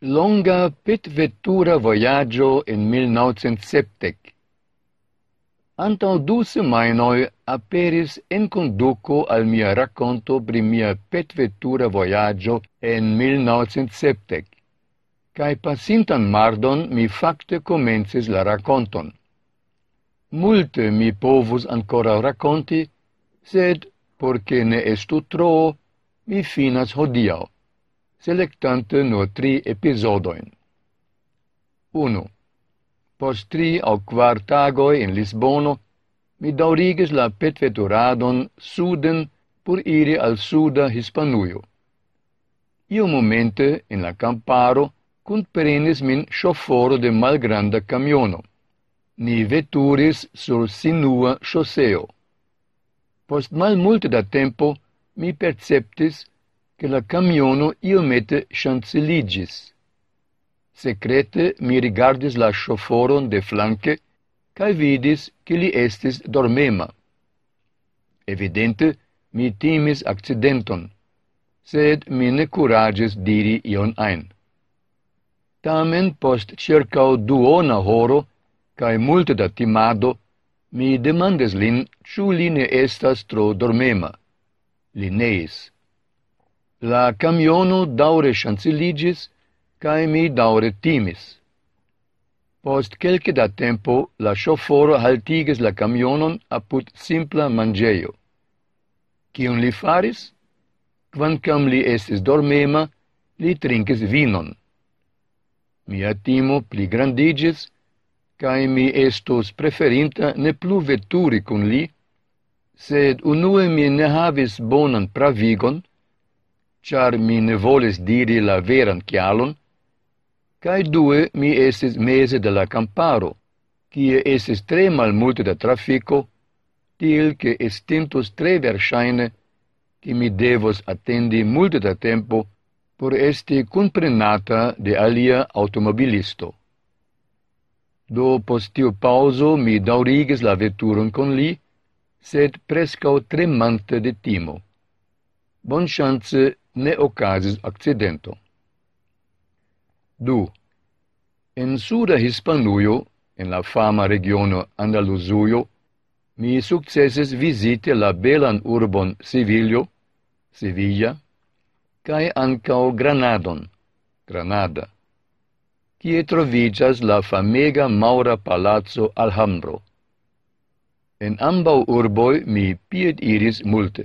longa pit vettura voyaggio in 1970. Anto du semainoi aperis en conduco al mia racconto pri mia petvetura voyaggio en 1970. Cai pasintan mardon mi facte comences la racconton. Multe mi povus ancora racconti, sed, porce ne estu tro, mi finas hodiau selectante nur tri episodoin. 1. Post tri au quar tagoi in Lisbono, mi daurigis la petveturadon suden por iri al suda Hispanujo. Io momente, in la camparo, cunperenis min chaufforo de malgranda camiono. Ni veturis sur sinua choseo. Post mal multe da tempo, mi perceptis che la camiono io mette chanceligis. Secrete mi rigardis la shoforon de flanque, cae vidis che li estis dormema. Evidente, mi timis accidenton, sed mi ne curagis diri ion ein. Tamen post circao duona horo, cae multe da timado, mi demandes lin ciu li ne estas tro dormema. Li neis. La camiono daure ŝanciligis, cae mi daure timis. Post kelke da tempo la ŝoforo haltiges la camionon apud simpla mangeio. Cion li faris? Quancam li estis dormema, li trinkes vinon. Mia timo pligrandigis, cae mi estos preferinta ne plu veturi cun li, sed unue mi ne havis bonan pravigon, char mi ne volis diri la veran chialon, cae due mi esis mese de la camparo, cie esis tre malmulte da trafico, til che estintus tre versaine che mi devos attendi multe da tempo por esti comprenata de alia automobilisto. Do postiu pauso mi daurigis la veturon con li, sed prescau tremante de timo. Bon chance ne okazis accidento. Du. En suda Hispanuio, en la fama regiono Andalusuio, mi successes visite la belan urbon Sevillo, Sevilla, cae ancao Granadon, Granada, cie trovigas la famega Maura Palazzo Alhambro. En ambau urboi mi pied iris multe.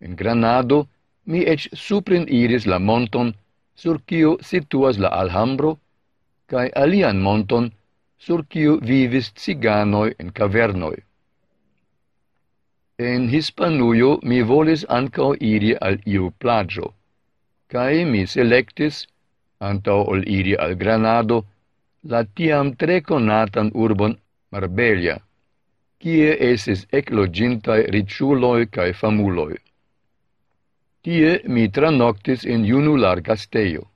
En Granado mi ec suprin iris la monton sur kiu situas la Alhambro, cae alian monton sur kiu vivis ciganoi en cavernoi. En Hispanujo mi volis ancao iri al iu plagio, cae mi selectis, antau ol iri al Granado, la tiam tre conatan urbon Marbella, kie esis eclogintai riciuloi cae famuloi. Tie mi tranoctis in junular casteio.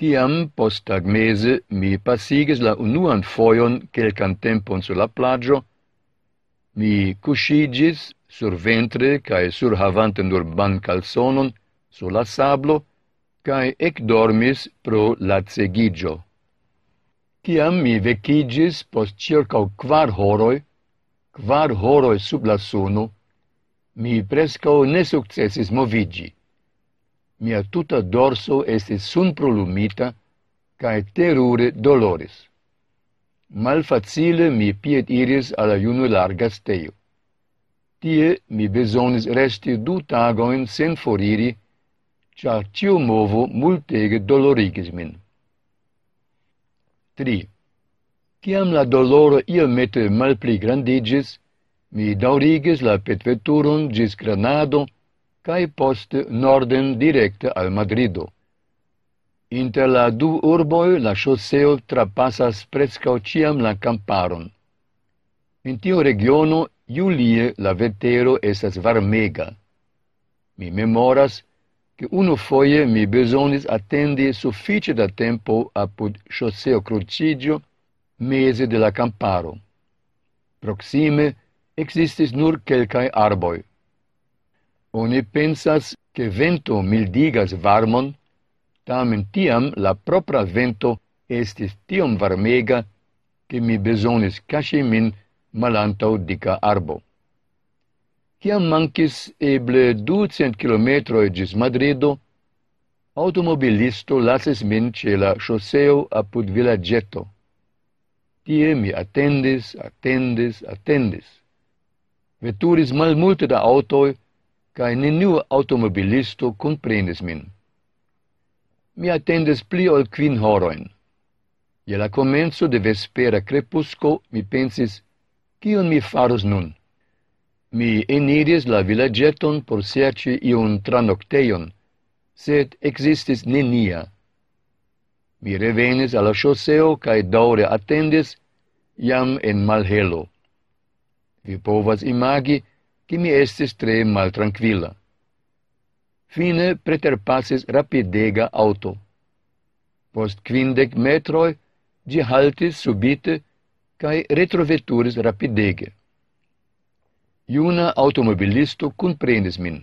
Tiam postagmese mi pasigis la unuan foion quelcan tempon sur la plagio, mi cusigis sur ventre cae sur havante nur ban calzonon sur la sablo, cae ec dormis pro la cegigio. Tiam mi vecigis post circa quar horoi, quar horoi sub la suno, mi prescao ne successis movigi. Mia tuta dorso estis sun prolumita, cae terure doloris. Malfacile mi piet iris ala iunu larga steio. Tie mi besonis resti du tagoin sen foriri, cia ciu movo multege dolorigis min. 3. Ciam la doloro iomete mal pli grandigis, mi daurigis la petveturon gis Granado, cae poste norden directe al Madrido. Inter la du urboi la chosseo trapassas prescao ciam la camparon. In tio regiono, Iulie la vetero esas varmega. Mi memoras che uno foie mi besonis attendi suffice da tempo apud chosseo crucigio mese de la camparo. Proxime, existis nur quelcae arboi. Oni pensas che vento mildigas varmon, tamen tiam la propra vento estis tiom varmega che mi besonis caci min malantau dica arbo. Ciam mancis eble ducent kilometroi gis Madrido, automobilisto lasis min ce la choseo apud villagetto. Tie mi attendis, attendis, attendis veturis malmulte da autoi, cae neniu automobilisto comprenis min. Mi attendes pli ol quin horoin. Je la comenzo de vespera crepusco mi pensis, cion mi faros nun? Mi eniris la villageton por serci iun tranocteion, sed existis nenia. Mi revenis alla choseo cae daure attendis, iam en malhelo. Vi povas imagi, che mi estis tre maltranquilla. Fine preterpassis rapidega auto. Post quindec metroi, gi haltis subite, cae retroveturis rapidege. Iuna automobilisto cumprendis min.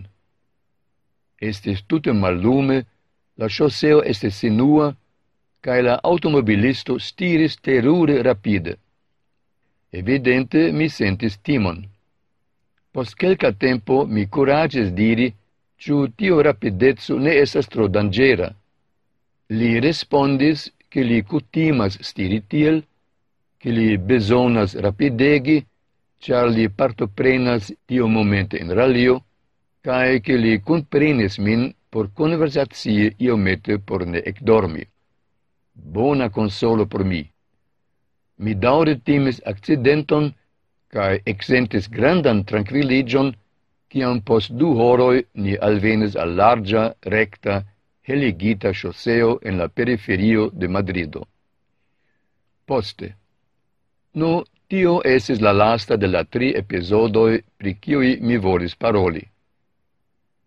Estis tutem malume, la choseo estis sinua, cae la automobilisto stiris terure rapide. Evidente mi sentis timon. Post quelca tempo mi curages diri ciu tio rapidezzo ne esas tro dangera. Li respondis che li cutimas stiri tiel, che li besonas rapidegi, char li partoprenas tio momente in ralio, cae che li comprenis min por conversatie iomete por ne ecdormi. Bona consolo por mi. Mi daure timis accidenton, cae exentis grandan tranquilligion, ciam post du horoi ni alvenis al larga, recta, heligita choseo en la periferio de Madrido. Poste. Nu, tio esis la lasta de la tri episodoi pri cioi mi volis paroli.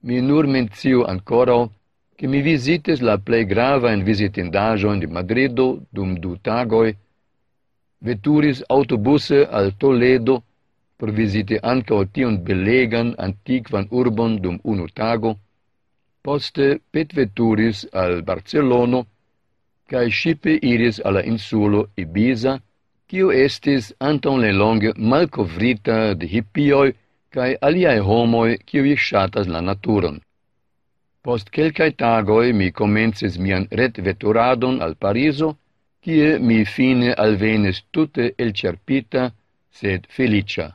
Mi nur mencio ancora che mi visites la plei grava in visitindajo in Madrido dum du tagoi veturis autobuse al Toledo por viziti ankaŭ tion belegan antiquan urbon dum unu tago, poste petveturis al Barcelono cae shipe iris alla insulo Ibiza, cio estis anton le longe malcovrita de hipioj kaj aliaj homoj kiuj shatas la naturon. Post quelcae tagoi mi comences mian retveturadon al Pariso, kie mi fine alvenis tute elcerpita, sed felicia.